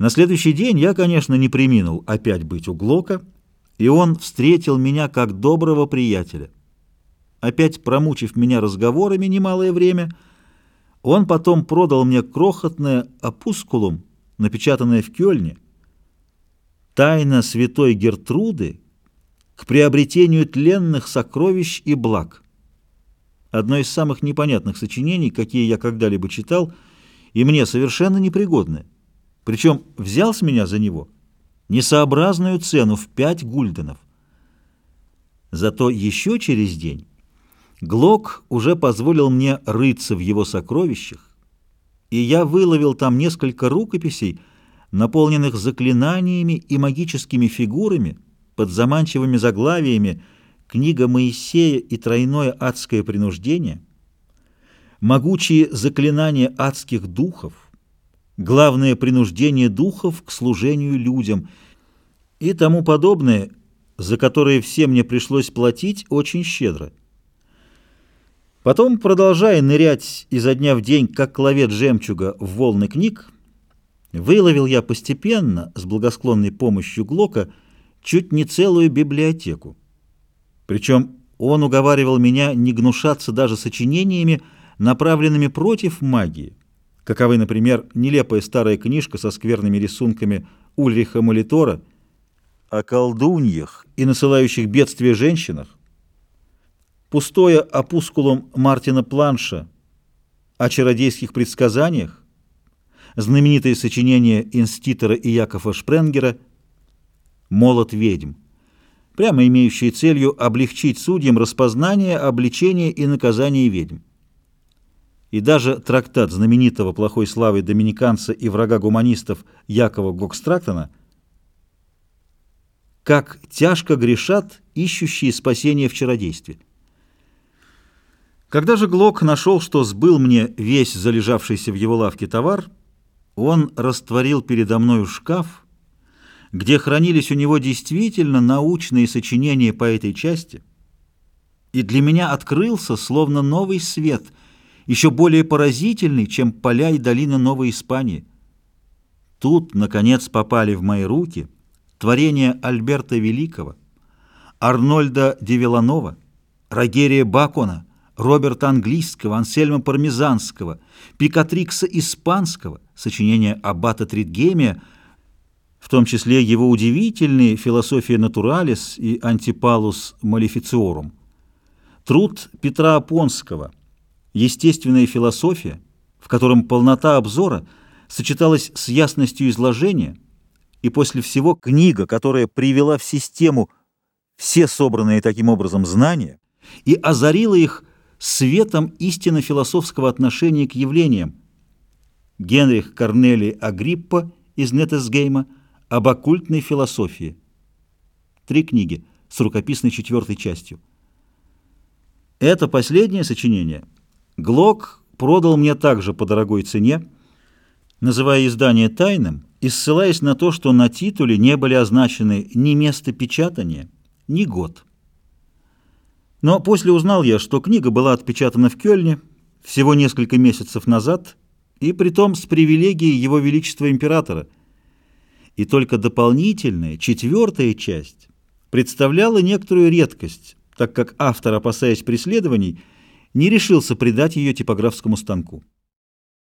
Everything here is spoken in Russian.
На следующий день я, конечно, не приминул опять быть у Глока, и он встретил меня как доброго приятеля. Опять промучив меня разговорами немалое время, он потом продал мне крохотное опускулум, напечатанное в Кёльне, «Тайна святой Гертруды к приобретению тленных сокровищ и благ». Одно из самых непонятных сочинений, какие я когда-либо читал, и мне совершенно непригодное. Причем взял с меня за него несообразную цену в пять гульденов. Зато еще через день Глок уже позволил мне рыться в его сокровищах, и я выловил там несколько рукописей, наполненных заклинаниями и магическими фигурами под заманчивыми заглавиями «Книга Моисея и тройное адское принуждение», «Могучие заклинания адских духов», «Главное принуждение духов к служению людям» и тому подобное, за которые все мне пришлось платить очень щедро. Потом, продолжая нырять изо дня в день, как кловет жемчуга в волны книг, выловил я постепенно, с благосклонной помощью Глока, чуть не целую библиотеку. Причем он уговаривал меня не гнушаться даже сочинениями, направленными против магии, каковы, например, нелепая старая книжка со скверными рисунками Ульриха Молитора о колдуньях и насылающих бедствия женщинах, пустое опускулум Мартина Планша о чародейских предсказаниях, знаменитое сочинение Инститора и Якова Шпренгера «Молот ведьм», прямо имеющее целью облегчить судьям распознание, обличение и наказание ведьм. И даже трактат знаменитого плохой славы доминиканца и врага гуманистов Якова Гокстрактона «Как тяжко грешат ищущие спасения в чародействе». Когда же Глок нашел, что сбыл мне весь залежавшийся в его лавке товар, он растворил передо мною шкаф, где хранились у него действительно научные сочинения по этой части, и для меня открылся словно новый свет, еще более поразительный, чем поля и долины Новой Испании. Тут, наконец, попали в мои руки творения Альберта Великого, Арнольда Девиланова, Рогерия Бакона — Роберта Английского, Ансельма Пармезанского, Пикатрикса Испанского, сочинения Аббата Тритгемия, в том числе его удивительные «Философия натуралис» и «Антипалус малифициорум», труд Петра Апонского «Естественная философия», в котором полнота обзора сочеталась с ясностью изложения, и после всего книга, которая привела в систему все собранные таким образом знания и озарила их светом истинно философского отношения к явлениям. Генрих Корнелий Агриппа из Нетесгейма об оккультной философии. Три книги с рукописной четвертой частью. Это последнее сочинение Глок продал мне также по дорогой цене, называя издание тайным и ссылаясь на то, что на титуле не были означены ни место печатания, ни год. Но после узнал я, что книга была отпечатана в Кёльне всего несколько месяцев назад, и притом с привилегией Его Величества Императора. И только дополнительная, четвертая часть представляла некоторую редкость, так как автор, опасаясь преследований, не решился придать ее типографскому станку.